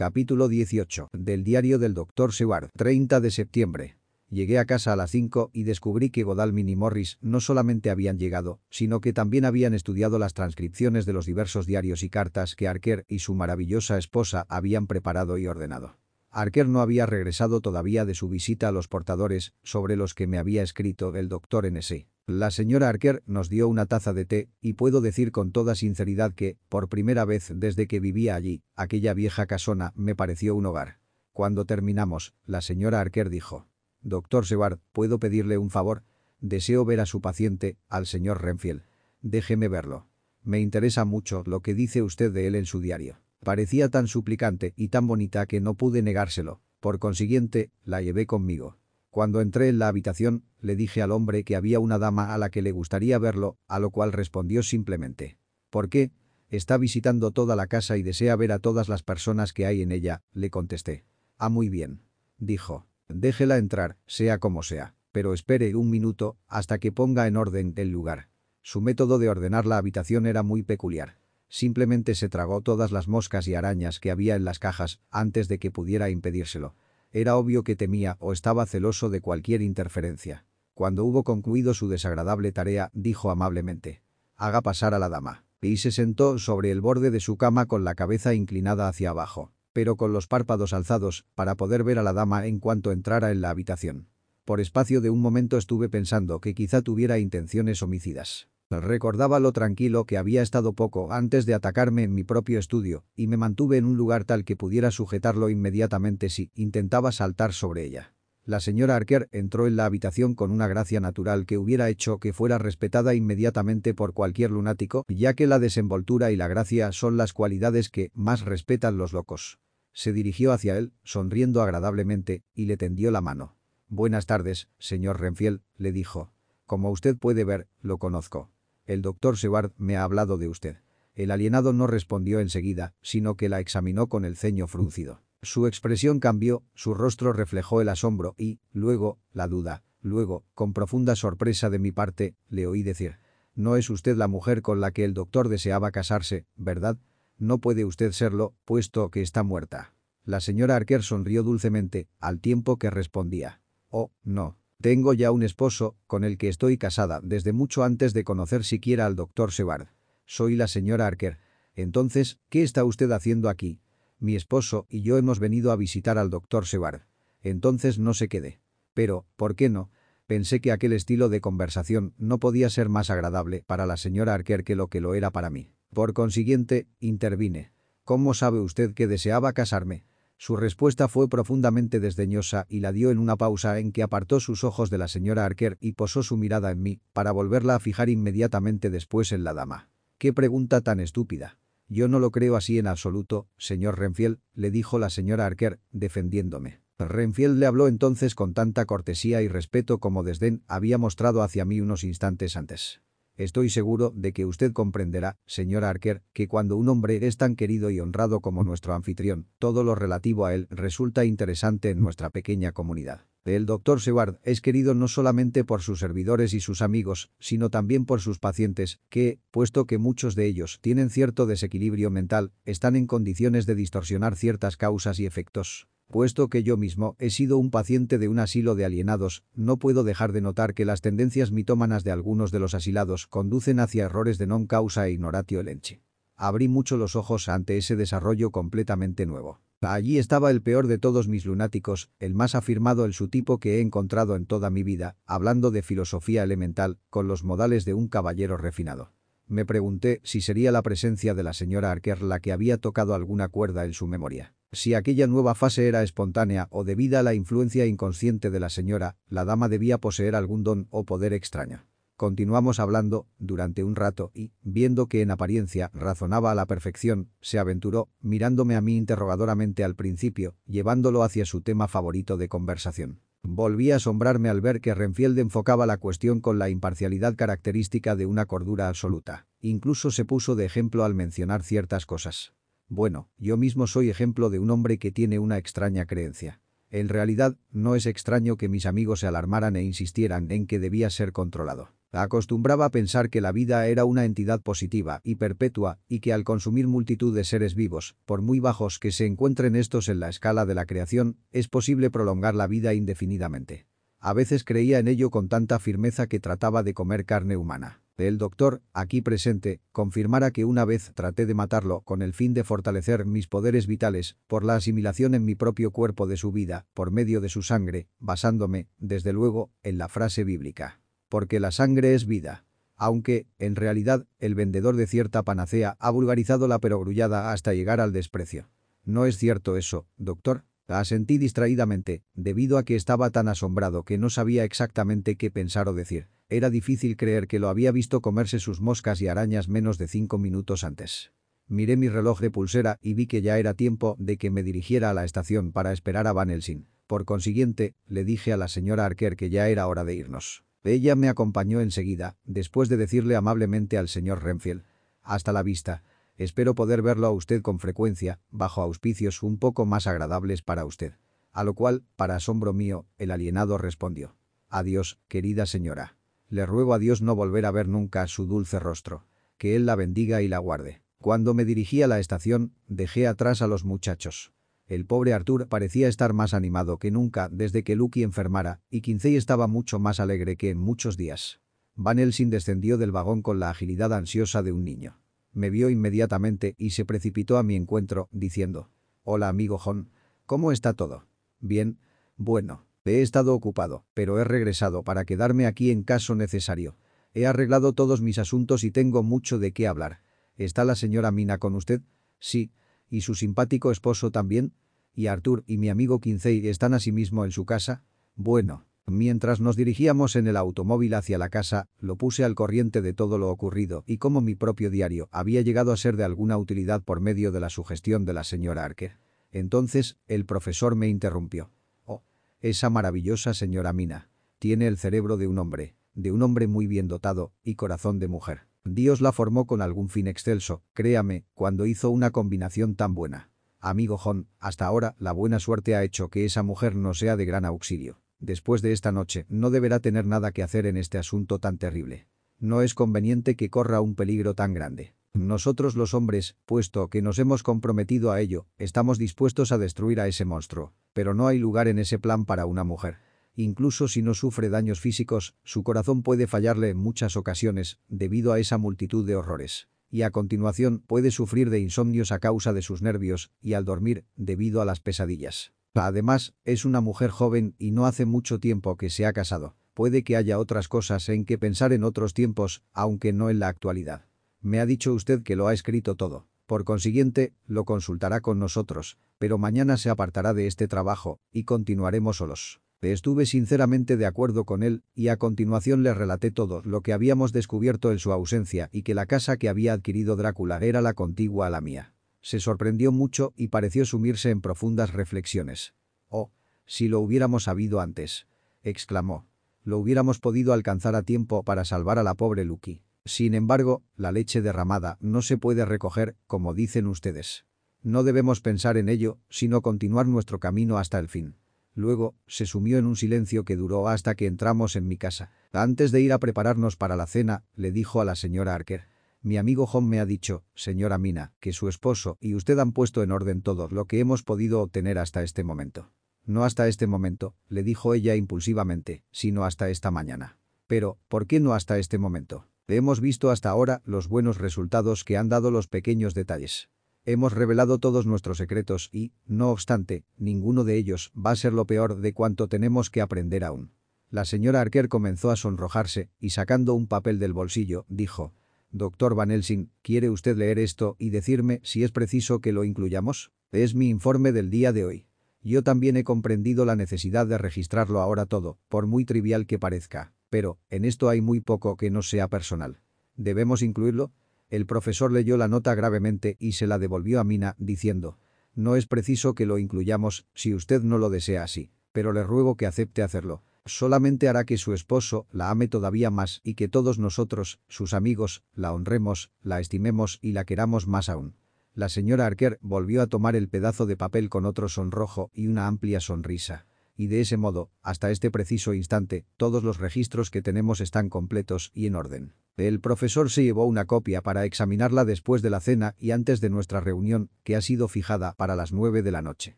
Capítulo 18. Del diario del Dr. Seward. 30 de septiembre. Llegué a casa a las 5 y descubrí que Godalming y Morris no solamente habían llegado, sino que también habían estudiado las transcripciones de los diversos diarios y cartas que Arker y su maravillosa esposa habían preparado y ordenado. Arker no había regresado todavía de su visita a los portadores sobre los que me había escrito el doctor N.S. La señora Arker nos dio una taza de té y puedo decir con toda sinceridad que, por primera vez desde que vivía allí, aquella vieja casona me pareció un hogar. Cuando terminamos, la señora Arker dijo, «Doctor Seward, ¿puedo pedirle un favor? Deseo ver a su paciente, al señor Renfield. Déjeme verlo. Me interesa mucho lo que dice usted de él en su diario». Parecía tan suplicante y tan bonita que no pude negárselo. Por consiguiente, la llevé conmigo. Cuando entré en la habitación, le dije al hombre que había una dama a la que le gustaría verlo, a lo cual respondió simplemente. ¿Por qué? Está visitando toda la casa y desea ver a todas las personas que hay en ella, le contesté. Ah, muy bien. Dijo. Déjela entrar, sea como sea. Pero espere un minuto hasta que ponga en orden el lugar. Su método de ordenar la habitación era muy peculiar. Simplemente se tragó todas las moscas y arañas que había en las cajas antes de que pudiera impedírselo. Era obvio que temía o estaba celoso de cualquier interferencia. Cuando hubo concluido su desagradable tarea, dijo amablemente. Haga pasar a la dama. Y se sentó sobre el borde de su cama con la cabeza inclinada hacia abajo, pero con los párpados alzados, para poder ver a la dama en cuanto entrara en la habitación. Por espacio de un momento estuve pensando que quizá tuviera intenciones homicidas. Recordaba lo tranquilo que había estado poco antes de atacarme en mi propio estudio, y me mantuve en un lugar tal que pudiera sujetarlo inmediatamente si intentaba saltar sobre ella. La señora Arker entró en la habitación con una gracia natural que hubiera hecho que fuera respetada inmediatamente por cualquier lunático, ya que la desenvoltura y la gracia son las cualidades que más respetan los locos. Se dirigió hacia él, sonriendo agradablemente, y le tendió la mano. «Buenas tardes, señor Renfield», le dijo. «Como usted puede ver, lo conozco. El doctor Seward me ha hablado de usted. El alienado no respondió enseguida, sino que la examinó con el ceño fruncido. Su expresión cambió, su rostro reflejó el asombro y, luego, la duda. Luego, con profunda sorpresa de mi parte, le oí decir, «No es usted la mujer con la que el doctor deseaba casarse, ¿verdad? No puede usted serlo, puesto que está muerta». La señora Arker sonrió dulcemente, al tiempo que respondía, «Oh, no, tengo ya un esposo, con el que estoy casada desde mucho antes de conocer siquiera al doctor Seward. Soy la señora Arker. Entonces, ¿qué está usted haciendo aquí? Mi esposo y yo hemos venido a visitar al doctor Seward. Entonces no se quede. Pero, ¿por qué no? Pensé que aquel estilo de conversación no podía ser más agradable para la señora Arker que lo que lo era para mí. Por consiguiente, intervine. ¿Cómo sabe usted que deseaba casarme? Su respuesta fue profundamente desdeñosa y la dio en una pausa en que apartó sus ojos de la señora Arker y posó su mirada en mí, para volverla a fijar inmediatamente después en la dama. «¡Qué pregunta tan estúpida!» «Yo no lo creo así en absoluto, señor Renfield», le dijo la señora Arker, defendiéndome. Renfield le habló entonces con tanta cortesía y respeto como desdén había mostrado hacia mí unos instantes antes. Estoy seguro de que usted comprenderá, señor Arker, que cuando un hombre es tan querido y honrado como nuestro anfitrión, todo lo relativo a él resulta interesante en nuestra pequeña comunidad. El doctor Seward es querido no solamente por sus servidores y sus amigos, sino también por sus pacientes, que, puesto que muchos de ellos tienen cierto desequilibrio mental, están en condiciones de distorsionar ciertas causas y efectos. Puesto que yo mismo he sido un paciente de un asilo de alienados, no puedo dejar de notar que las tendencias mitómanas de algunos de los asilados conducen hacia errores de non causa e ignoratio elenchi. Abrí mucho los ojos ante ese desarrollo completamente nuevo. Allí estaba el peor de todos mis lunáticos, el más afirmado en su tipo que he encontrado en toda mi vida, hablando de filosofía elemental, con los modales de un caballero refinado. Me pregunté si sería la presencia de la señora Arker la que había tocado alguna cuerda en su memoria. Si aquella nueva fase era espontánea o debida a la influencia inconsciente de la señora, la dama debía poseer algún don o poder extraño. Continuamos hablando durante un rato y, viendo que en apariencia razonaba a la perfección, se aventuró, mirándome a mí interrogadoramente al principio, llevándolo hacia su tema favorito de conversación. Volví a asombrarme al ver que Renfield enfocaba la cuestión con la imparcialidad característica de una cordura absoluta. Incluso se puso de ejemplo al mencionar ciertas cosas. Bueno, yo mismo soy ejemplo de un hombre que tiene una extraña creencia. En realidad, no es extraño que mis amigos se alarmaran e insistieran en que debía ser controlado. Acostumbraba a pensar que la vida era una entidad positiva y perpetua y que al consumir multitud de seres vivos, por muy bajos que se encuentren estos en la escala de la creación, es posible prolongar la vida indefinidamente. A veces creía en ello con tanta firmeza que trataba de comer carne humana. El doctor, aquí presente, confirmara que una vez traté de matarlo con el fin de fortalecer mis poderes vitales por la asimilación en mi propio cuerpo de su vida, por medio de su sangre, basándome, desde luego, en la frase bíblica. Porque la sangre es vida. Aunque, en realidad, el vendedor de cierta panacea ha vulgarizado la perogrullada hasta llegar al desprecio. ¿No es cierto eso, doctor? Asentí distraídamente, debido a que estaba tan asombrado que no sabía exactamente qué pensar o decir. Era difícil creer que lo había visto comerse sus moscas y arañas menos de cinco minutos antes. Miré mi reloj de pulsera y vi que ya era tiempo de que me dirigiera a la estación para esperar a Van Helsing. Por consiguiente, le dije a la señora Arker que ya era hora de irnos. Ella me acompañó enseguida, después de decirle amablemente al señor Renfield. Hasta la vista. Espero poder verlo a usted con frecuencia, bajo auspicios un poco más agradables para usted. A lo cual, para asombro mío, el alienado respondió. Adiós, querida señora. Le ruego a Dios no volver a ver nunca su dulce rostro. Que Él la bendiga y la guarde. Cuando me dirigí a la estación, dejé atrás a los muchachos. El pobre Arthur parecía estar más animado que nunca desde que Lucky enfermara, y Quincey estaba mucho más alegre que en muchos días. Van Helsing descendió del vagón con la agilidad ansiosa de un niño. Me vio inmediatamente y se precipitó a mi encuentro, diciendo, «Hola amigo John, ¿cómo está todo?» «Bien, bueno, he estado ocupado, pero he regresado para quedarme aquí en caso necesario. He arreglado todos mis asuntos y tengo mucho de qué hablar. ¿Está la señora Mina con usted?» «Sí. ¿Y su simpático esposo también?» «¿Y Arthur y mi amigo Quincey están asimismo en su casa?» «Bueno, Mientras nos dirigíamos en el automóvil hacia la casa, lo puse al corriente de todo lo ocurrido y cómo mi propio diario había llegado a ser de alguna utilidad por medio de la sugestión de la señora Arker. Entonces, el profesor me interrumpió. Oh, esa maravillosa señora Mina. Tiene el cerebro de un hombre, de un hombre muy bien dotado, y corazón de mujer. Dios la formó con algún fin excelso, créame, cuando hizo una combinación tan buena. Amigo John, hasta ahora la buena suerte ha hecho que esa mujer no sea de gran auxilio. Después de esta noche, no deberá tener nada que hacer en este asunto tan terrible. No es conveniente que corra un peligro tan grande. Nosotros los hombres, puesto que nos hemos comprometido a ello, estamos dispuestos a destruir a ese monstruo. Pero no hay lugar en ese plan para una mujer. Incluso si no sufre daños físicos, su corazón puede fallarle en muchas ocasiones, debido a esa multitud de horrores. Y a continuación puede sufrir de insomnios a causa de sus nervios, y al dormir, debido a las pesadillas. Además, es una mujer joven y no hace mucho tiempo que se ha casado. Puede que haya otras cosas en que pensar en otros tiempos, aunque no en la actualidad. Me ha dicho usted que lo ha escrito todo. Por consiguiente, lo consultará con nosotros, pero mañana se apartará de este trabajo y continuaremos solos. Estuve sinceramente de acuerdo con él y a continuación le relaté todo lo que habíamos descubierto en su ausencia y que la casa que había adquirido Drácula era la contigua a la mía. Se sorprendió mucho y pareció sumirse en profundas reflexiones. «Oh, si lo hubiéramos sabido antes», exclamó. «Lo hubiéramos podido alcanzar a tiempo para salvar a la pobre Lucky. Sin embargo, la leche derramada no se puede recoger, como dicen ustedes. No debemos pensar en ello, sino continuar nuestro camino hasta el fin». Luego, se sumió en un silencio que duró hasta que entramos en mi casa. Antes de ir a prepararnos para la cena, le dijo a la señora Arker. Mi amigo John me ha dicho, señora Mina, que su esposo y usted han puesto en orden todo lo que hemos podido obtener hasta este momento. No hasta este momento, le dijo ella impulsivamente, sino hasta esta mañana. Pero, ¿por qué no hasta este momento? Hemos visto hasta ahora los buenos resultados que han dado los pequeños detalles. Hemos revelado todos nuestros secretos y, no obstante, ninguno de ellos va a ser lo peor de cuanto tenemos que aprender aún. La señora Arker comenzó a sonrojarse y sacando un papel del bolsillo, dijo, Doctor Van Helsing, ¿quiere usted leer esto y decirme si es preciso que lo incluyamos? Es mi informe del día de hoy. Yo también he comprendido la necesidad de registrarlo ahora todo, por muy trivial que parezca. Pero, en esto hay muy poco que no sea personal. ¿Debemos incluirlo? El profesor leyó la nota gravemente y se la devolvió a Mina, diciendo, «No es preciso que lo incluyamos si usted no lo desea así, pero le ruego que acepte hacerlo solamente hará que su esposo la ame todavía más y que todos nosotros, sus amigos, la honremos, la estimemos y la queramos más aún. La señora Arker volvió a tomar el pedazo de papel con otro sonrojo y una amplia sonrisa. y de ese modo, hasta este preciso instante, todos los registros que tenemos están completos y en orden. El profesor se llevó una copia para examinarla después de la cena y antes de nuestra reunión, que ha sido fijada para las nueve de la noche.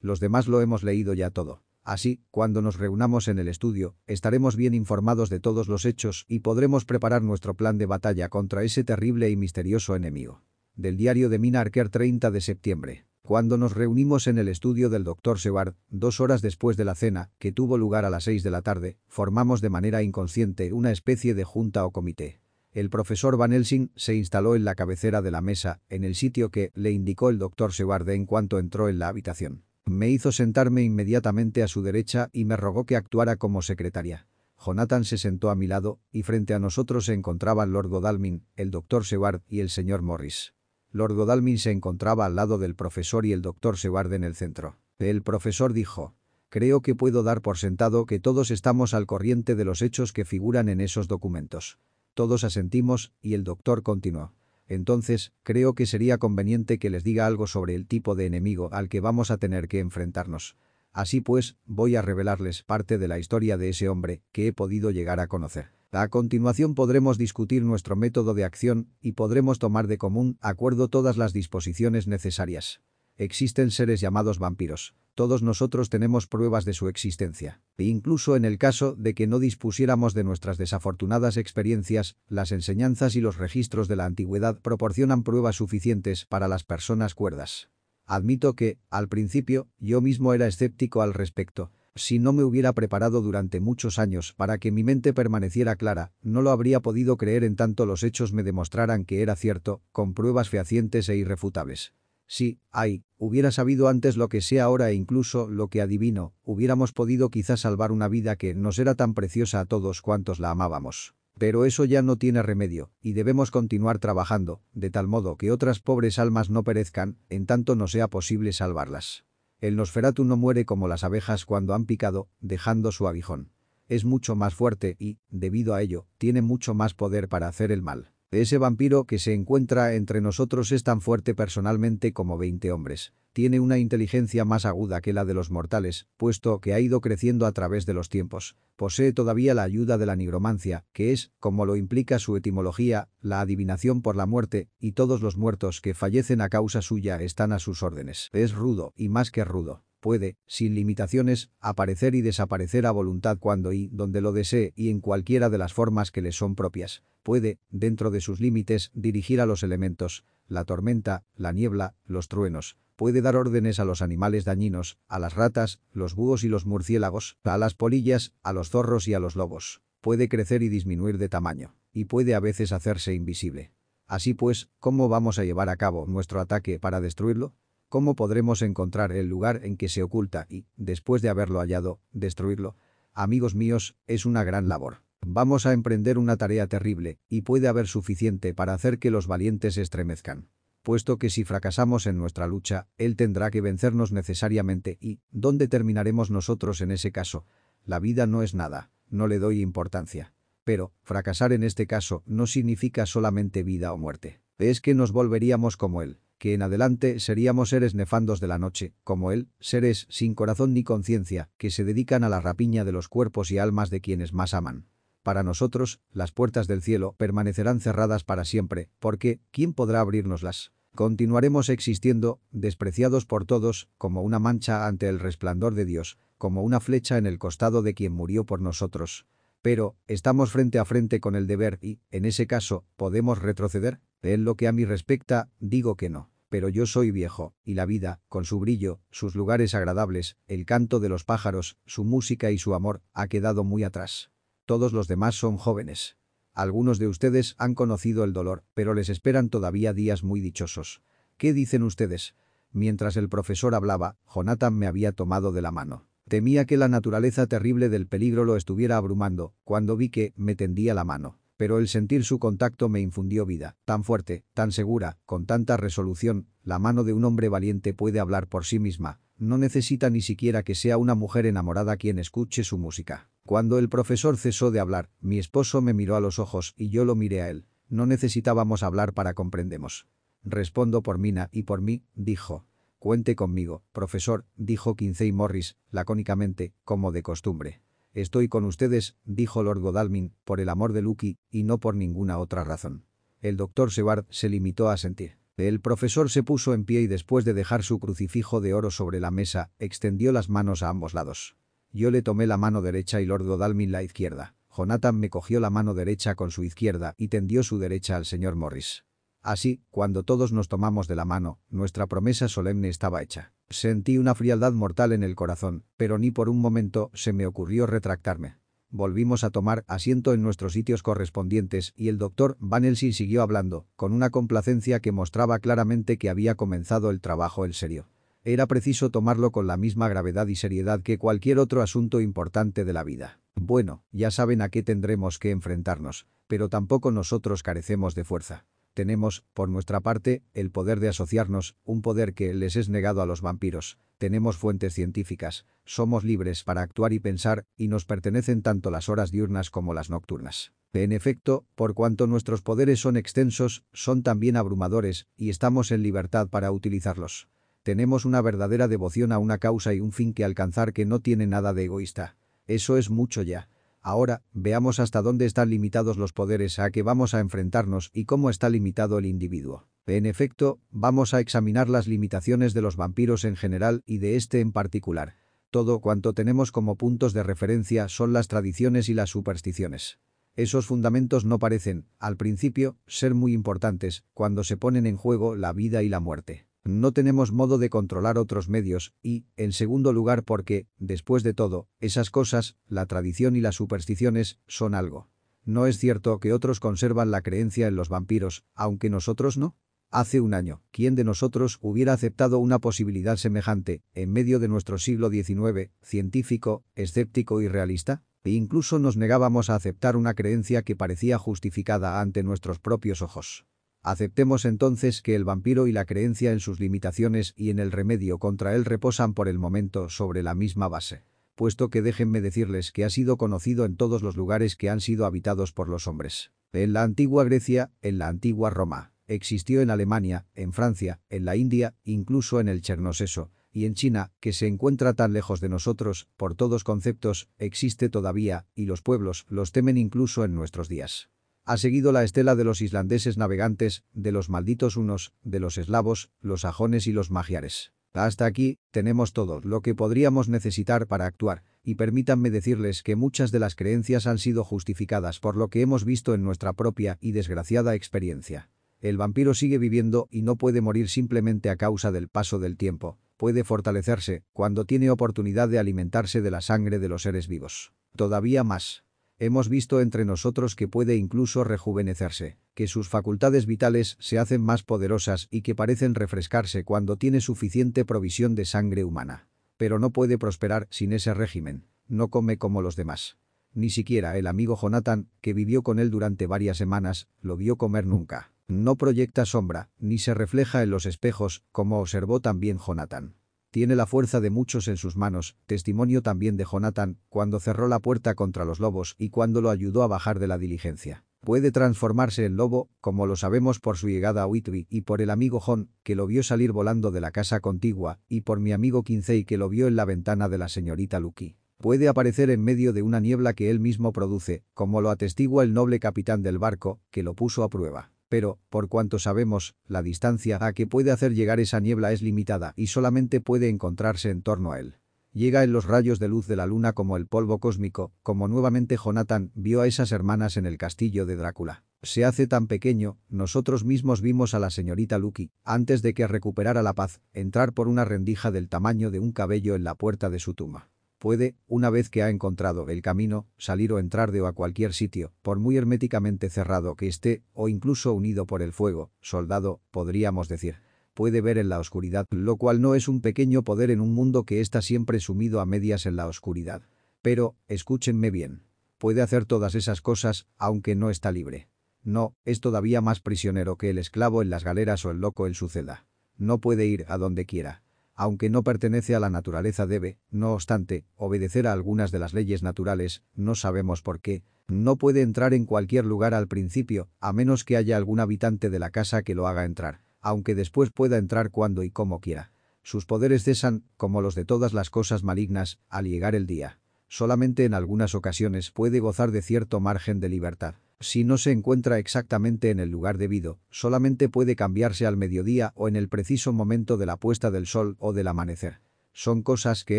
Los demás lo hemos leído ya todo. Así, cuando nos reunamos en el estudio, estaremos bien informados de todos los hechos y podremos preparar nuestro plan de batalla contra ese terrible y misterioso enemigo. Del diario de Mina Arker 30 de septiembre. Cuando nos reunimos en el estudio del Dr. Seward, dos horas después de la cena, que tuvo lugar a las seis de la tarde, formamos de manera inconsciente una especie de junta o comité. El profesor Van Helsing se instaló en la cabecera de la mesa, en el sitio que le indicó el Dr. Seward en cuanto entró en la habitación. Me hizo sentarme inmediatamente a su derecha y me rogó que actuara como secretaria. Jonathan se sentó a mi lado, y frente a nosotros se encontraban Lord Godalming, el doctor Seward y el señor Morris. Lord Godalming se encontraba al lado del profesor y el doctor Seward en el centro. El profesor dijo, «Creo que puedo dar por sentado que todos estamos al corriente de los hechos que figuran en esos documentos». Todos asentimos, y el doctor continuó. Entonces, creo que sería conveniente que les diga algo sobre el tipo de enemigo al que vamos a tener que enfrentarnos. Así pues, voy a revelarles parte de la historia de ese hombre que he podido llegar a conocer. A continuación podremos discutir nuestro método de acción y podremos tomar de común acuerdo todas las disposiciones necesarias. Existen seres llamados vampiros. Todos nosotros tenemos pruebas de su existencia. E incluso en el caso de que no dispusiéramos de nuestras desafortunadas experiencias, las enseñanzas y los registros de la antigüedad proporcionan pruebas suficientes para las personas cuerdas. Admito que, al principio, yo mismo era escéptico al respecto. Si no me hubiera preparado durante muchos años para que mi mente permaneciera clara, no lo habría podido creer en tanto los hechos me demostraran que era cierto, con pruebas fehacientes e irrefutables. Sí, ay, hubiera sabido antes lo que sé ahora e incluso lo que adivino, hubiéramos podido quizás salvar una vida que nos era tan preciosa a todos cuantos la amábamos. Pero eso ya no tiene remedio, y debemos continuar trabajando, de tal modo que otras pobres almas no perezcan, en tanto no sea posible salvarlas. El Nosferatu no muere como las abejas cuando han picado, dejando su aguijón. Es mucho más fuerte y, debido a ello, tiene mucho más poder para hacer el mal. Ese vampiro que se encuentra entre nosotros es tan fuerte personalmente como 20 hombres. Tiene una inteligencia más aguda que la de los mortales, puesto que ha ido creciendo a través de los tiempos. Posee todavía la ayuda de la nigromancia, que es, como lo implica su etimología, la adivinación por la muerte, y todos los muertos que fallecen a causa suya están a sus órdenes. Es rudo, y más que rudo puede, sin limitaciones, aparecer y desaparecer a voluntad cuando y donde lo desee y en cualquiera de las formas que le son propias. Puede, dentro de sus límites, dirigir a los elementos, la tormenta, la niebla, los truenos. Puede dar órdenes a los animales dañinos, a las ratas, los búhos y los murciélagos, a las polillas, a los zorros y a los lobos. Puede crecer y disminuir de tamaño, y puede a veces hacerse invisible. Así pues, ¿cómo vamos a llevar a cabo nuestro ataque para destruirlo? ¿Cómo podremos encontrar el lugar en que se oculta y, después de haberlo hallado, destruirlo? Amigos míos, es una gran labor. Vamos a emprender una tarea terrible, y puede haber suficiente para hacer que los valientes estremezcan. Puesto que si fracasamos en nuestra lucha, él tendrá que vencernos necesariamente y, ¿dónde terminaremos nosotros en ese caso? La vida no es nada, no le doy importancia. Pero, fracasar en este caso no significa solamente vida o muerte. Es que nos volveríamos como él que en adelante seríamos seres nefandos de la noche, como él, seres sin corazón ni conciencia, que se dedican a la rapiña de los cuerpos y almas de quienes más aman. Para nosotros, las puertas del cielo permanecerán cerradas para siempre, porque, ¿quién podrá abrirnoslas? Continuaremos existiendo, despreciados por todos, como una mancha ante el resplandor de Dios, como una flecha en el costado de quien murió por nosotros. Pero, estamos frente a frente con el deber y, en ese caso, ¿podemos retroceder? En lo que a mí respecta, digo que no. Pero yo soy viejo, y la vida, con su brillo, sus lugares agradables, el canto de los pájaros, su música y su amor, ha quedado muy atrás. Todos los demás son jóvenes. Algunos de ustedes han conocido el dolor, pero les esperan todavía días muy dichosos. ¿Qué dicen ustedes? Mientras el profesor hablaba, Jonathan me había tomado de la mano. Temía que la naturaleza terrible del peligro lo estuviera abrumando, cuando vi que me tendía la mano pero el sentir su contacto me infundió vida, tan fuerte, tan segura, con tanta resolución, la mano de un hombre valiente puede hablar por sí misma, no necesita ni siquiera que sea una mujer enamorada quien escuche su música. Cuando el profesor cesó de hablar, mi esposo me miró a los ojos y yo lo miré a él. No necesitábamos hablar para comprendemos. Respondo por Mina y por mí, dijo. Cuente conmigo, profesor, dijo Quincey Morris, lacónicamente, como de costumbre. Estoy con ustedes, dijo Lord Godalming, por el amor de Lucky, y no por ninguna otra razón. El doctor Seward se limitó a sentir. El profesor se puso en pie y después de dejar su crucifijo de oro sobre la mesa, extendió las manos a ambos lados. Yo le tomé la mano derecha y Lord Godalming la izquierda. Jonathan me cogió la mano derecha con su izquierda y tendió su derecha al señor Morris. Así, cuando todos nos tomamos de la mano, nuestra promesa solemne estaba hecha. Sentí una frialdad mortal en el corazón, pero ni por un momento se me ocurrió retractarme. Volvimos a tomar asiento en nuestros sitios correspondientes y el doctor Van Helsing siguió hablando, con una complacencia que mostraba claramente que había comenzado el trabajo en serio. Era preciso tomarlo con la misma gravedad y seriedad que cualquier otro asunto importante de la vida. Bueno, ya saben a qué tendremos que enfrentarnos, pero tampoco nosotros carecemos de fuerza. Tenemos, por nuestra parte, el poder de asociarnos, un poder que les es negado a los vampiros. Tenemos fuentes científicas, somos libres para actuar y pensar, y nos pertenecen tanto las horas diurnas como las nocturnas. En efecto, por cuanto nuestros poderes son extensos, son también abrumadores, y estamos en libertad para utilizarlos. Tenemos una verdadera devoción a una causa y un fin que alcanzar que no tiene nada de egoísta. Eso es mucho ya. Ahora, veamos hasta dónde están limitados los poderes a que vamos a enfrentarnos y cómo está limitado el individuo. En efecto, vamos a examinar las limitaciones de los vampiros en general y de este en particular. Todo cuanto tenemos como puntos de referencia son las tradiciones y las supersticiones. Esos fundamentos no parecen, al principio, ser muy importantes cuando se ponen en juego la vida y la muerte. No tenemos modo de controlar otros medios y, en segundo lugar porque, después de todo, esas cosas, la tradición y las supersticiones, son algo. ¿No es cierto que otros conservan la creencia en los vampiros, aunque nosotros no? Hace un año, ¿quién de nosotros hubiera aceptado una posibilidad semejante, en medio de nuestro siglo XIX, científico, escéptico y realista? E incluso nos negábamos a aceptar una creencia que parecía justificada ante nuestros propios ojos. Aceptemos entonces que el vampiro y la creencia en sus limitaciones y en el remedio contra él reposan por el momento sobre la misma base. Puesto que déjenme decirles que ha sido conocido en todos los lugares que han sido habitados por los hombres. En la antigua Grecia, en la antigua Roma. Existió en Alemania, en Francia, en la India, incluso en el Chernoseso, y en China, que se encuentra tan lejos de nosotros, por todos conceptos, existe todavía, y los pueblos los temen incluso en nuestros días ha seguido la estela de los islandeses navegantes, de los malditos unos, de los eslavos, los sajones y los magiares. Hasta aquí, tenemos todo lo que podríamos necesitar para actuar, y permítanme decirles que muchas de las creencias han sido justificadas por lo que hemos visto en nuestra propia y desgraciada experiencia. El vampiro sigue viviendo y no puede morir simplemente a causa del paso del tiempo. Puede fortalecerse cuando tiene oportunidad de alimentarse de la sangre de los seres vivos. Todavía más, Hemos visto entre nosotros que puede incluso rejuvenecerse, que sus facultades vitales se hacen más poderosas y que parecen refrescarse cuando tiene suficiente provisión de sangre humana. Pero no puede prosperar sin ese régimen, no come como los demás. Ni siquiera el amigo Jonathan, que vivió con él durante varias semanas, lo vio comer nunca. No proyecta sombra, ni se refleja en los espejos, como observó también Jonathan. Tiene la fuerza de muchos en sus manos, testimonio también de Jonathan, cuando cerró la puerta contra los lobos y cuando lo ayudó a bajar de la diligencia. Puede transformarse en lobo, como lo sabemos por su llegada a Whitby y por el amigo John, que lo vio salir volando de la casa contigua, y por mi amigo Quincey que lo vio en la ventana de la señorita Lucky. Puede aparecer en medio de una niebla que él mismo produce, como lo atestigua el noble capitán del barco, que lo puso a prueba. Pero, por cuanto sabemos, la distancia a que puede hacer llegar esa niebla es limitada y solamente puede encontrarse en torno a él. Llega en los rayos de luz de la luna como el polvo cósmico, como nuevamente Jonathan vio a esas hermanas en el castillo de Drácula. Se hace tan pequeño, nosotros mismos vimos a la señorita Lucky, antes de que recuperara la paz, entrar por una rendija del tamaño de un cabello en la puerta de su tumba. Puede, una vez que ha encontrado el camino, salir o entrar de o a cualquier sitio, por muy herméticamente cerrado que esté, o incluso unido por el fuego, soldado, podríamos decir. Puede ver en la oscuridad, lo cual no es un pequeño poder en un mundo que está siempre sumido a medias en la oscuridad. Pero, escúchenme bien. Puede hacer todas esas cosas, aunque no está libre. No, es todavía más prisionero que el esclavo en las galeras o el loco en su celda. No puede ir a donde quiera aunque no pertenece a la naturaleza debe, no obstante, obedecer a algunas de las leyes naturales, no sabemos por qué, no puede entrar en cualquier lugar al principio, a menos que haya algún habitante de la casa que lo haga entrar, aunque después pueda entrar cuando y como quiera. Sus poderes cesan, como los de todas las cosas malignas, al llegar el día. Solamente en algunas ocasiones puede gozar de cierto margen de libertad. Si no se encuentra exactamente en el lugar debido, solamente puede cambiarse al mediodía o en el preciso momento de la puesta del sol o del amanecer. Son cosas que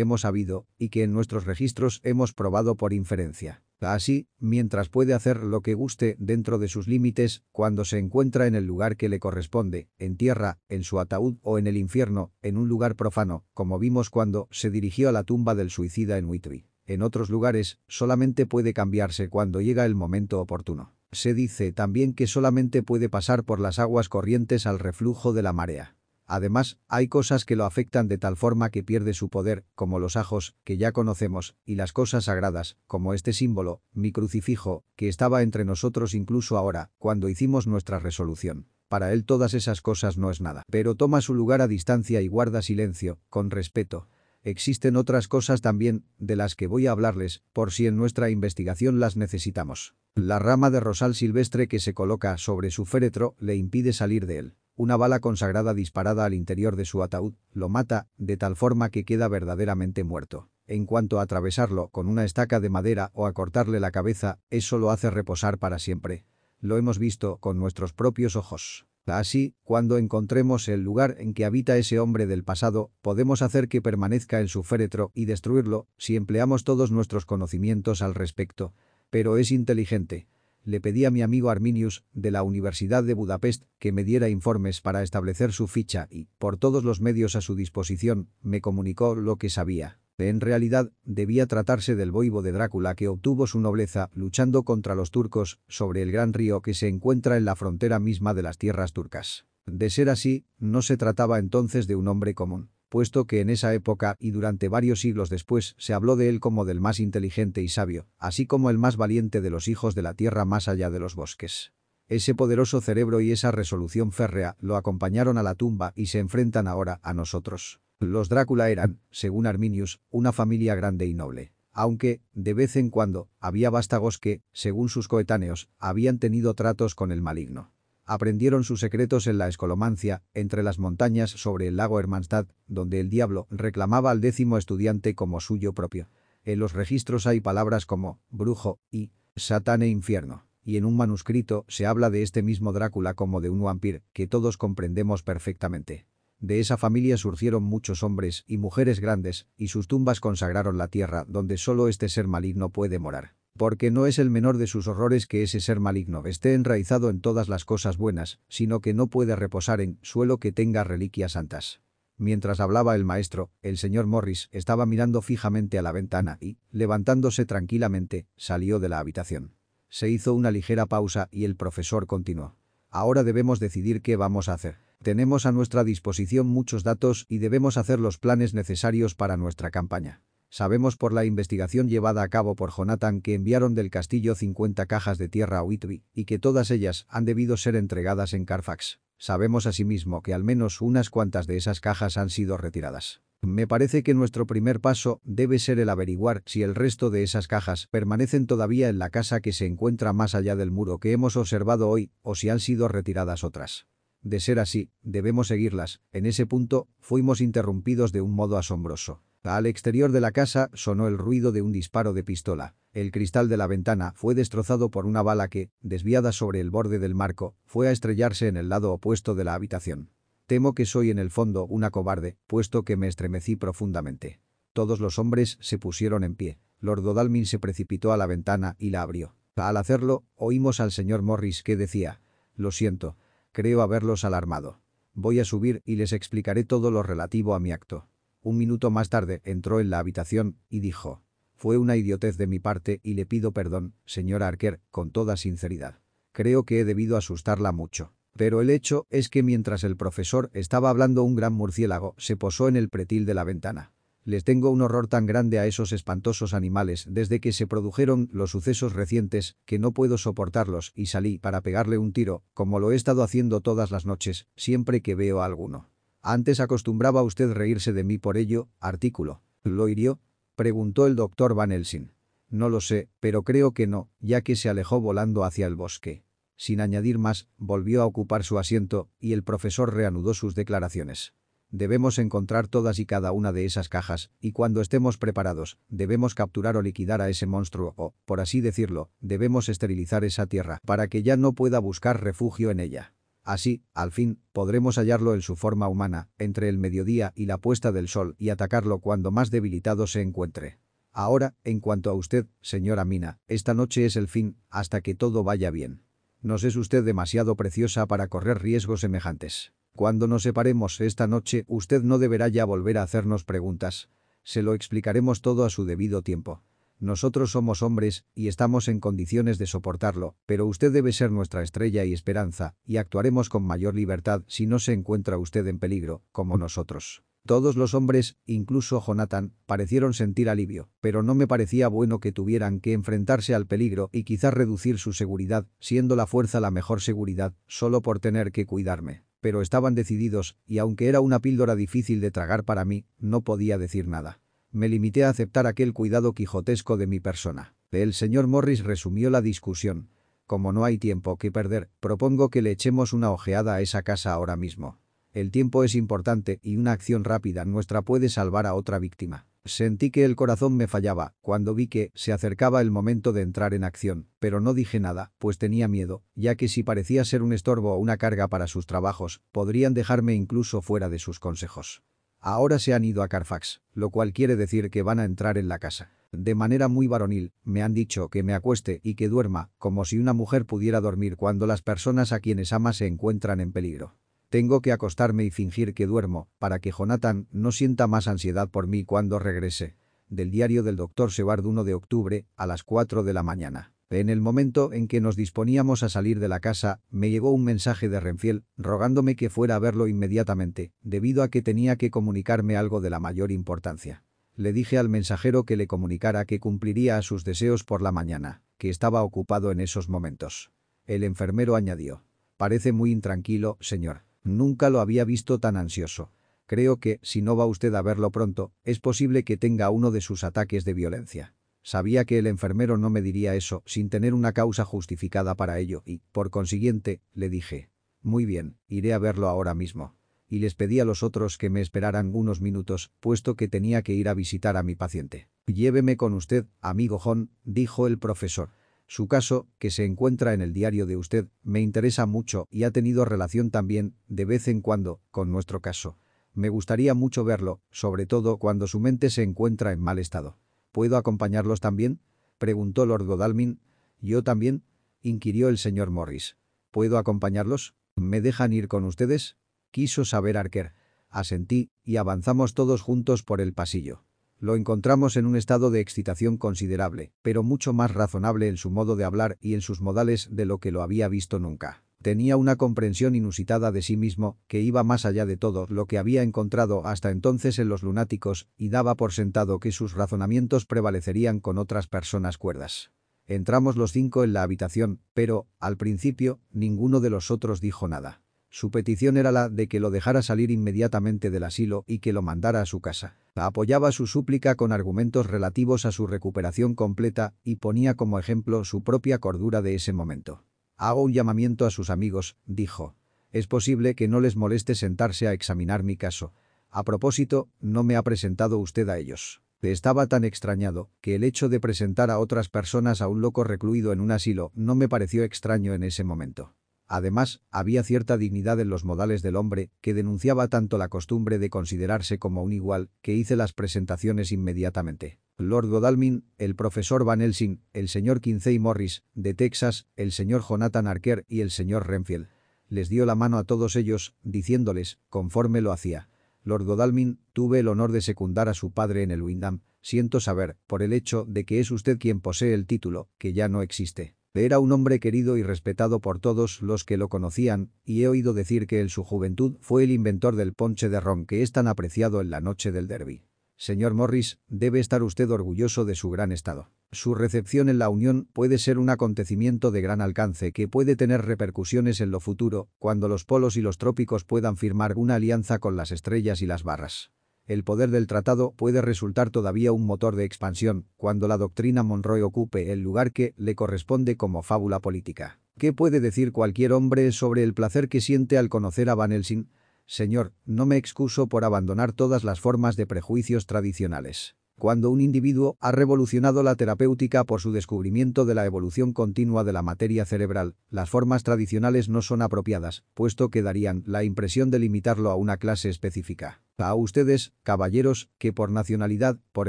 hemos sabido y que en nuestros registros hemos probado por inferencia. Así, mientras puede hacer lo que guste dentro de sus límites, cuando se encuentra en el lugar que le corresponde, en tierra, en su ataúd o en el infierno, en un lugar profano, como vimos cuando se dirigió a la tumba del suicida en Whitby. En otros lugares, solamente puede cambiarse cuando llega el momento oportuno. Se dice también que solamente puede pasar por las aguas corrientes al reflujo de la marea. Además, hay cosas que lo afectan de tal forma que pierde su poder, como los ajos, que ya conocemos, y las cosas sagradas, como este símbolo, mi crucifijo, que estaba entre nosotros incluso ahora, cuando hicimos nuestra resolución. Para él todas esas cosas no es nada, pero toma su lugar a distancia y guarda silencio, con respeto. Existen otras cosas también, de las que voy a hablarles, por si en nuestra investigación las necesitamos. La rama de rosal silvestre que se coloca sobre su féretro le impide salir de él. Una bala consagrada disparada al interior de su ataúd lo mata, de tal forma que queda verdaderamente muerto. En cuanto a atravesarlo con una estaca de madera o a cortarle la cabeza, eso lo hace reposar para siempre. Lo hemos visto con nuestros propios ojos. Así, cuando encontremos el lugar en que habita ese hombre del pasado, podemos hacer que permanezca en su féretro y destruirlo si empleamos todos nuestros conocimientos al respecto. Pero es inteligente le pedí a mi amigo Arminius, de la Universidad de Budapest, que me diera informes para establecer su ficha y, por todos los medios a su disposición, me comunicó lo que sabía. En realidad, debía tratarse del boivo de Drácula que obtuvo su nobleza luchando contra los turcos sobre el gran río que se encuentra en la frontera misma de las tierras turcas. De ser así, no se trataba entonces de un hombre común puesto que en esa época y durante varios siglos después se habló de él como del más inteligente y sabio, así como el más valiente de los hijos de la tierra más allá de los bosques. Ese poderoso cerebro y esa resolución férrea lo acompañaron a la tumba y se enfrentan ahora a nosotros. Los Drácula eran, según Arminius, una familia grande y noble. Aunque, de vez en cuando, había vástagos que, según sus coetáneos, habían tenido tratos con el maligno aprendieron sus secretos en la escolomancia, entre las montañas sobre el lago Hermannstad, donde el diablo reclamaba al décimo estudiante como suyo propio. En los registros hay palabras como brujo y satán e infierno, y en un manuscrito se habla de este mismo Drácula como de un vampir que todos comprendemos perfectamente. De esa familia surgieron muchos hombres y mujeres grandes, y sus tumbas consagraron la tierra donde solo este ser maligno puede morar porque no es el menor de sus horrores que ese ser maligno esté enraizado en todas las cosas buenas, sino que no puede reposar en suelo que tenga reliquias santas. Mientras hablaba el maestro, el señor Morris estaba mirando fijamente a la ventana y, levantándose tranquilamente, salió de la habitación. Se hizo una ligera pausa y el profesor continuó. Ahora debemos decidir qué vamos a hacer. Tenemos a nuestra disposición muchos datos y debemos hacer los planes necesarios para nuestra campaña. Sabemos por la investigación llevada a cabo por Jonathan que enviaron del castillo 50 cajas de tierra a Whitby y que todas ellas han debido ser entregadas en Carfax. Sabemos asimismo que al menos unas cuantas de esas cajas han sido retiradas. Me parece que nuestro primer paso debe ser el averiguar si el resto de esas cajas permanecen todavía en la casa que se encuentra más allá del muro que hemos observado hoy o si han sido retiradas otras. De ser así, debemos seguirlas. En ese punto, fuimos interrumpidos de un modo asombroso. Al exterior de la casa sonó el ruido de un disparo de pistola. El cristal de la ventana fue destrozado por una bala que, desviada sobre el borde del marco, fue a estrellarse en el lado opuesto de la habitación. Temo que soy en el fondo una cobarde, puesto que me estremecí profundamente. Todos los hombres se pusieron en pie. Lord Godalming se precipitó a la ventana y la abrió. Al hacerlo, oímos al señor Morris que decía, «Lo siento, creo haberlos alarmado. Voy a subir y les explicaré todo lo relativo a mi acto». Un minuto más tarde entró en la habitación y dijo, «Fue una idiotez de mi parte y le pido perdón, señora Arker, con toda sinceridad. Creo que he debido asustarla mucho». Pero el hecho es que mientras el profesor estaba hablando un gran murciélago se posó en el pretil de la ventana. Les tengo un horror tan grande a esos espantosos animales desde que se produjeron los sucesos recientes que no puedo soportarlos y salí para pegarle un tiro, como lo he estado haciendo todas las noches, siempre que veo a alguno. Antes acostumbraba usted reírse de mí por ello, artículo. ¿Lo hirió? Preguntó el doctor Van Helsing. No lo sé, pero creo que no, ya que se alejó volando hacia el bosque. Sin añadir más, volvió a ocupar su asiento y el profesor reanudó sus declaraciones. Debemos encontrar todas y cada una de esas cajas, y cuando estemos preparados, debemos capturar o liquidar a ese monstruo o, por así decirlo, debemos esterilizar esa tierra para que ya no pueda buscar refugio en ella. Así, al fin, podremos hallarlo en su forma humana, entre el mediodía y la puesta del sol y atacarlo cuando más debilitado se encuentre. Ahora, en cuanto a usted, señora Mina, esta noche es el fin, hasta que todo vaya bien. Nos es usted demasiado preciosa para correr riesgos semejantes. Cuando nos separemos esta noche, usted no deberá ya volver a hacernos preguntas. Se lo explicaremos todo a su debido tiempo. Nosotros somos hombres y estamos en condiciones de soportarlo, pero usted debe ser nuestra estrella y esperanza, y actuaremos con mayor libertad si no se encuentra usted en peligro, como nosotros. Todos los hombres, incluso Jonathan, parecieron sentir alivio, pero no me parecía bueno que tuvieran que enfrentarse al peligro y quizás reducir su seguridad, siendo la fuerza la mejor seguridad, solo por tener que cuidarme pero estaban decididos, y aunque era una píldora difícil de tragar para mí, no podía decir nada. Me limité a aceptar aquel cuidado quijotesco de mi persona. El señor Morris resumió la discusión. Como no hay tiempo que perder, propongo que le echemos una ojeada a esa casa ahora mismo. El tiempo es importante y una acción rápida nuestra puede salvar a otra víctima. Sentí que el corazón me fallaba cuando vi que se acercaba el momento de entrar en acción, pero no dije nada, pues tenía miedo, ya que si parecía ser un estorbo o una carga para sus trabajos, podrían dejarme incluso fuera de sus consejos. Ahora se han ido a Carfax, lo cual quiere decir que van a entrar en la casa. De manera muy varonil, me han dicho que me acueste y que duerma, como si una mujer pudiera dormir cuando las personas a quienes ama se encuentran en peligro. Tengo que acostarme y fingir que duermo, para que Jonathan no sienta más ansiedad por mí cuando regrese. Del diario del doctor Sebard 1 de octubre, a las 4 de la mañana. En el momento en que nos disponíamos a salir de la casa, me llegó un mensaje de Renfiel, rogándome que fuera a verlo inmediatamente, debido a que tenía que comunicarme algo de la mayor importancia. Le dije al mensajero que le comunicara que cumpliría a sus deseos por la mañana, que estaba ocupado en esos momentos. El enfermero añadió. Parece muy intranquilo, señor. Nunca lo había visto tan ansioso. Creo que, si no va usted a verlo pronto, es posible que tenga uno de sus ataques de violencia. Sabía que el enfermero no me diría eso sin tener una causa justificada para ello y, por consiguiente, le dije. Muy bien, iré a verlo ahora mismo. Y les pedí a los otros que me esperaran unos minutos, puesto que tenía que ir a visitar a mi paciente. Lléveme con usted, amigo John, dijo el profesor. Su caso, que se encuentra en el diario de usted, me interesa mucho y ha tenido relación también, de vez en cuando, con nuestro caso. Me gustaría mucho verlo, sobre todo cuando su mente se encuentra en mal estado. ¿Puedo acompañarlos también? Preguntó Lord Godalming. ¿Yo también? inquirió el señor Morris. ¿Puedo acompañarlos? ¿Me dejan ir con ustedes? Quiso saber Arker. Asentí, y avanzamos todos juntos por el pasillo. Lo encontramos en un estado de excitación considerable, pero mucho más razonable en su modo de hablar y en sus modales de lo que lo había visto nunca. Tenía una comprensión inusitada de sí mismo que iba más allá de todo lo que había encontrado hasta entonces en los lunáticos y daba por sentado que sus razonamientos prevalecerían con otras personas cuerdas. Entramos los cinco en la habitación, pero, al principio, ninguno de los otros dijo nada. Su petición era la de que lo dejara salir inmediatamente del asilo y que lo mandara a su casa. Apoyaba su súplica con argumentos relativos a su recuperación completa y ponía como ejemplo su propia cordura de ese momento. Hago un llamamiento a sus amigos, dijo. Es posible que no les moleste sentarse a examinar mi caso. A propósito, no me ha presentado usted a ellos. Estaba tan extrañado que el hecho de presentar a otras personas a un loco recluido en un asilo no me pareció extraño en ese momento. Además, había cierta dignidad en los modales del hombre, que denunciaba tanto la costumbre de considerarse como un igual, que hice las presentaciones inmediatamente. Lord Godalming, el profesor Van Helsing, el señor Kinsey Morris, de Texas, el señor Jonathan Arker y el señor Renfield. Les dio la mano a todos ellos, diciéndoles, conforme lo hacía. Lord Godalming, tuve el honor de secundar a su padre en el Windham. Siento saber, por el hecho de que es usted quien posee el título, que ya no existe. Era un hombre querido y respetado por todos los que lo conocían, y he oído decir que en su juventud fue el inventor del ponche de ron que es tan apreciado en la noche del derby. Señor Morris, debe estar usted orgulloso de su gran estado. Su recepción en la Unión puede ser un acontecimiento de gran alcance que puede tener repercusiones en lo futuro, cuando los polos y los trópicos puedan firmar una alianza con las estrellas y las barras el poder del tratado puede resultar todavía un motor de expansión cuando la doctrina Monroe ocupe el lugar que le corresponde como fábula política. ¿Qué puede decir cualquier hombre sobre el placer que siente al conocer a Van Helsing? Señor, no me excuso por abandonar todas las formas de prejuicios tradicionales. Cuando un individuo ha revolucionado la terapéutica por su descubrimiento de la evolución continua de la materia cerebral, las formas tradicionales no son apropiadas, puesto que darían la impresión de limitarlo a una clase específica. A ustedes, caballeros, que por nacionalidad, por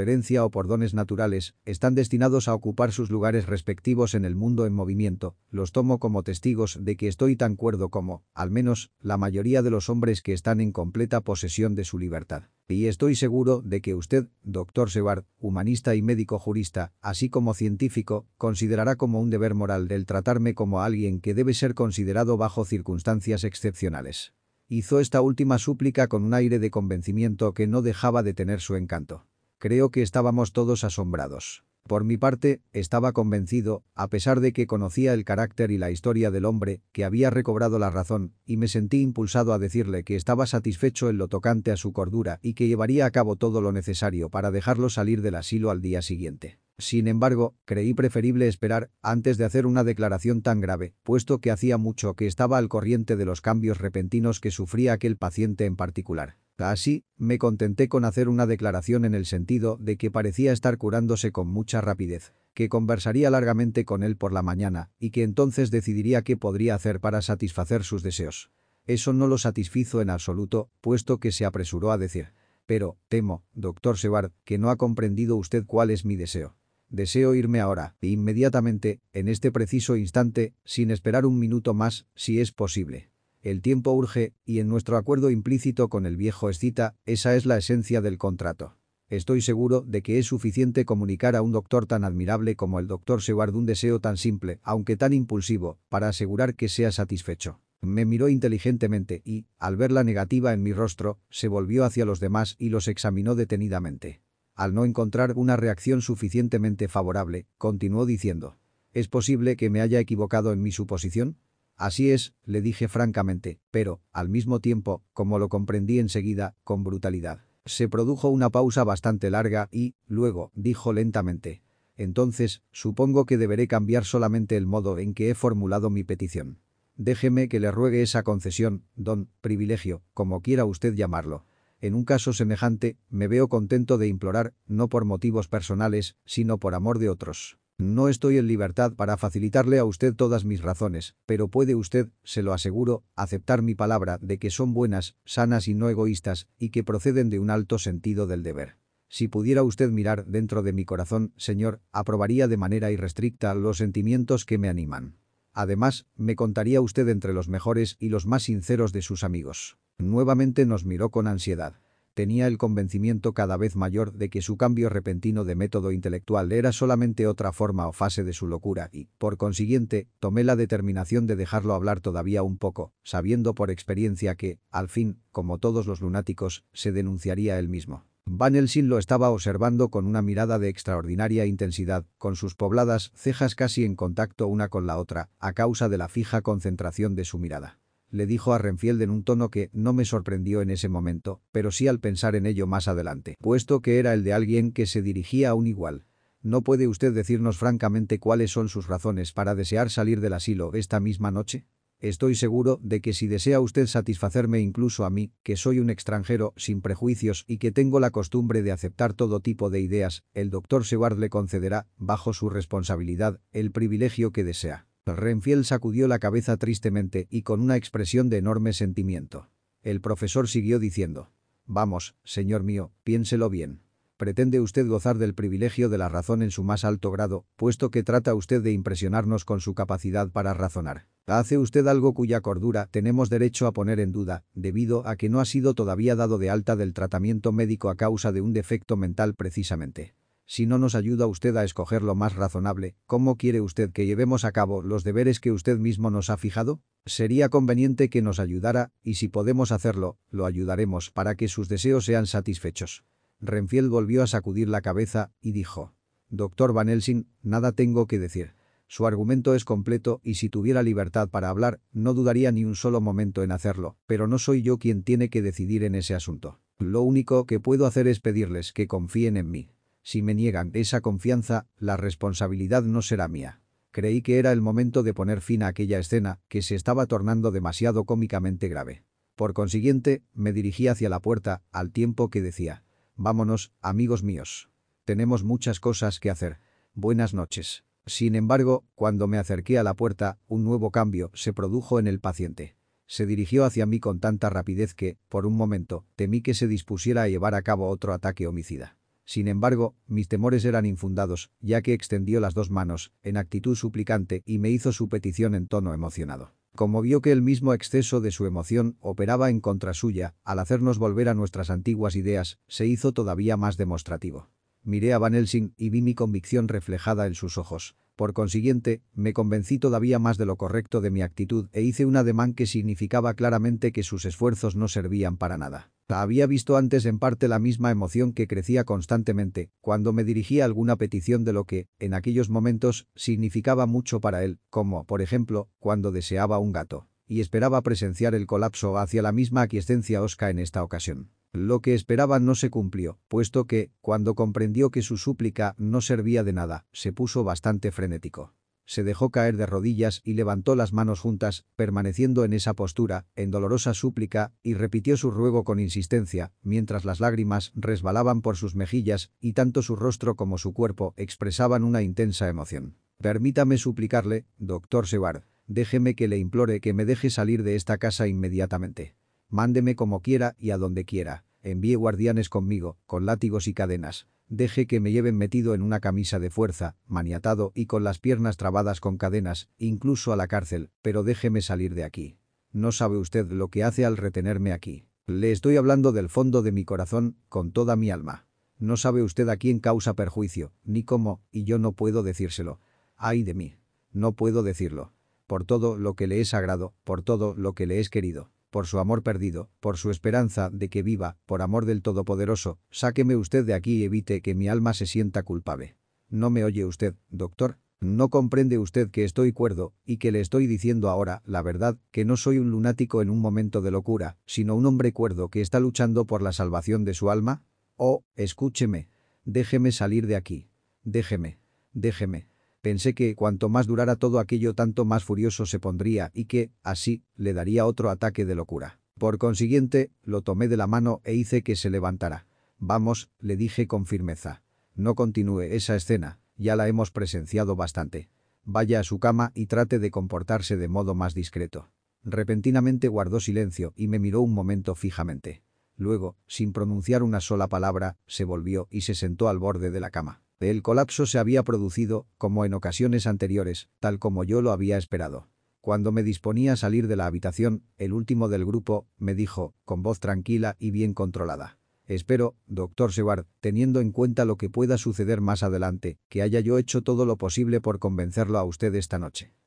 herencia o por dones naturales, están destinados a ocupar sus lugares respectivos en el mundo en movimiento, los tomo como testigos de que estoy tan cuerdo como, al menos, la mayoría de los hombres que están en completa posesión de su libertad. Y estoy seguro de que usted, doctor Sebard, humanista y médico jurista, así como científico, considerará como un deber moral el tratarme como alguien que debe ser considerado bajo circunstancias excepcionales. Hizo esta última súplica con un aire de convencimiento que no dejaba de tener su encanto. Creo que estábamos todos asombrados. Por mi parte, estaba convencido, a pesar de que conocía el carácter y la historia del hombre, que había recobrado la razón, y me sentí impulsado a decirle que estaba satisfecho en lo tocante a su cordura y que llevaría a cabo todo lo necesario para dejarlo salir del asilo al día siguiente. Sin embargo, creí preferible esperar antes de hacer una declaración tan grave, puesto que hacía mucho que estaba al corriente de los cambios repentinos que sufría aquel paciente en particular. Así, me contenté con hacer una declaración en el sentido de que parecía estar curándose con mucha rapidez, que conversaría largamente con él por la mañana y que entonces decidiría qué podría hacer para satisfacer sus deseos. Eso no lo satisfizo en absoluto, puesto que se apresuró a decir. Pero, temo, doctor Sebard, que no ha comprendido usted cuál es mi deseo. Deseo irme ahora, inmediatamente, en este preciso instante, sin esperar un minuto más, si es posible. El tiempo urge, y en nuestro acuerdo implícito con el viejo escita, esa es la esencia del contrato. Estoy seguro de que es suficiente comunicar a un doctor tan admirable como el doctor Seward un deseo tan simple, aunque tan impulsivo, para asegurar que sea satisfecho. Me miró inteligentemente y, al ver la negativa en mi rostro, se volvió hacia los demás y los examinó detenidamente. Al no encontrar una reacción suficientemente favorable, continuó diciendo. ¿Es posible que me haya equivocado en mi suposición? Así es, le dije francamente, pero, al mismo tiempo, como lo comprendí enseguida, con brutalidad. Se produjo una pausa bastante larga y, luego, dijo lentamente. Entonces, supongo que deberé cambiar solamente el modo en que he formulado mi petición. Déjeme que le ruegue esa concesión, don, privilegio, como quiera usted llamarlo. En un caso semejante, me veo contento de implorar, no por motivos personales, sino por amor de otros. No estoy en libertad para facilitarle a usted todas mis razones, pero puede usted, se lo aseguro, aceptar mi palabra de que son buenas, sanas y no egoístas, y que proceden de un alto sentido del deber. Si pudiera usted mirar dentro de mi corazón, señor, aprobaría de manera irrestricta los sentimientos que me animan. Además, me contaría usted entre los mejores y los más sinceros de sus amigos. Nuevamente nos miró con ansiedad. Tenía el convencimiento cada vez mayor de que su cambio repentino de método intelectual era solamente otra forma o fase de su locura y, por consiguiente, tomé la determinación de dejarlo hablar todavía un poco, sabiendo por experiencia que, al fin, como todos los lunáticos, se denunciaría él mismo. Van Helsing lo estaba observando con una mirada de extraordinaria intensidad, con sus pobladas cejas casi en contacto una con la otra, a causa de la fija concentración de su mirada le dijo a Renfield en un tono que no me sorprendió en ese momento, pero sí al pensar en ello más adelante, puesto que era el de alguien que se dirigía a un igual. ¿No puede usted decirnos francamente cuáles son sus razones para desear salir del asilo esta misma noche? Estoy seguro de que si desea usted satisfacerme incluso a mí, que soy un extranjero sin prejuicios y que tengo la costumbre de aceptar todo tipo de ideas, el doctor Seward le concederá, bajo su responsabilidad, el privilegio que desea. Renfield sacudió la cabeza tristemente y con una expresión de enorme sentimiento. El profesor siguió diciendo. Vamos, señor mío, piénselo bien. Pretende usted gozar del privilegio de la razón en su más alto grado, puesto que trata usted de impresionarnos con su capacidad para razonar. Hace usted algo cuya cordura tenemos derecho a poner en duda, debido a que no ha sido todavía dado de alta del tratamiento médico a causa de un defecto mental precisamente. Si no nos ayuda usted a escoger lo más razonable, ¿cómo quiere usted que llevemos a cabo los deberes que usted mismo nos ha fijado? Sería conveniente que nos ayudara, y si podemos hacerlo, lo ayudaremos para que sus deseos sean satisfechos. Renfield volvió a sacudir la cabeza y dijo. Doctor Van Helsing, nada tengo que decir. Su argumento es completo y si tuviera libertad para hablar, no dudaría ni un solo momento en hacerlo, pero no soy yo quien tiene que decidir en ese asunto. Lo único que puedo hacer es pedirles que confíen en mí. Si me niegan esa confianza, la responsabilidad no será mía. Creí que era el momento de poner fin a aquella escena que se estaba tornando demasiado cómicamente grave. Por consiguiente, me dirigí hacia la puerta, al tiempo que decía. Vámonos, amigos míos. Tenemos muchas cosas que hacer. Buenas noches. Sin embargo, cuando me acerqué a la puerta, un nuevo cambio se produjo en el paciente. Se dirigió hacia mí con tanta rapidez que, por un momento, temí que se dispusiera a llevar a cabo otro ataque homicida. Sin embargo, mis temores eran infundados, ya que extendió las dos manos, en actitud suplicante, y me hizo su petición en tono emocionado. Como vio que el mismo exceso de su emoción operaba en contra suya, al hacernos volver a nuestras antiguas ideas, se hizo todavía más demostrativo. Miré a Van Helsing y vi mi convicción reflejada en sus ojos. Por consiguiente, me convencí todavía más de lo correcto de mi actitud e hice un ademán que significaba claramente que sus esfuerzos no servían para nada. Había visto antes en parte la misma emoción que crecía constantemente cuando me dirigía alguna petición de lo que, en aquellos momentos, significaba mucho para él, como, por ejemplo, cuando deseaba un gato. Y esperaba presenciar el colapso hacia la misma aquiescencia osca en esta ocasión. Lo que esperaba no se cumplió, puesto que, cuando comprendió que su súplica no servía de nada, se puso bastante frenético. Se dejó caer de rodillas y levantó las manos juntas, permaneciendo en esa postura, en dolorosa súplica, y repitió su ruego con insistencia, mientras las lágrimas resbalaban por sus mejillas y tanto su rostro como su cuerpo expresaban una intensa emoción. Permítame suplicarle, doctor Seward, déjeme que le implore que me deje salir de esta casa inmediatamente. Mándeme como quiera y a donde quiera. Envíe guardianes conmigo, con látigos y cadenas. Deje que me lleven metido en una camisa de fuerza, maniatado y con las piernas trabadas con cadenas, incluso a la cárcel, pero déjeme salir de aquí. No sabe usted lo que hace al retenerme aquí. Le estoy hablando del fondo de mi corazón, con toda mi alma. No sabe usted a quién causa perjuicio, ni cómo, y yo no puedo decírselo. Ay de mí. No puedo decirlo. Por todo lo que le he sagrado, por todo lo que le es querido por su amor perdido, por su esperanza de que viva, por amor del Todopoderoso, sáqueme usted de aquí y evite que mi alma se sienta culpable. ¿No me oye usted, doctor? ¿No comprende usted que estoy cuerdo y que le estoy diciendo ahora, la verdad, que no soy un lunático en un momento de locura, sino un hombre cuerdo que está luchando por la salvación de su alma? Oh, escúcheme. Déjeme salir de aquí. Déjeme. Déjeme. Pensé que cuanto más durara todo aquello tanto más furioso se pondría y que, así, le daría otro ataque de locura. Por consiguiente, lo tomé de la mano e hice que se levantara. Vamos, le dije con firmeza. No continúe esa escena, ya la hemos presenciado bastante. Vaya a su cama y trate de comportarse de modo más discreto. Repentinamente guardó silencio y me miró un momento fijamente. Luego, sin pronunciar una sola palabra, se volvió y se sentó al borde de la cama. El colapso se había producido, como en ocasiones anteriores, tal como yo lo había esperado. Cuando me disponía a salir de la habitación, el último del grupo me dijo, con voz tranquila y bien controlada. Espero, doctor Seward, teniendo en cuenta lo que pueda suceder más adelante, que haya yo hecho todo lo posible por convencerlo a usted esta noche.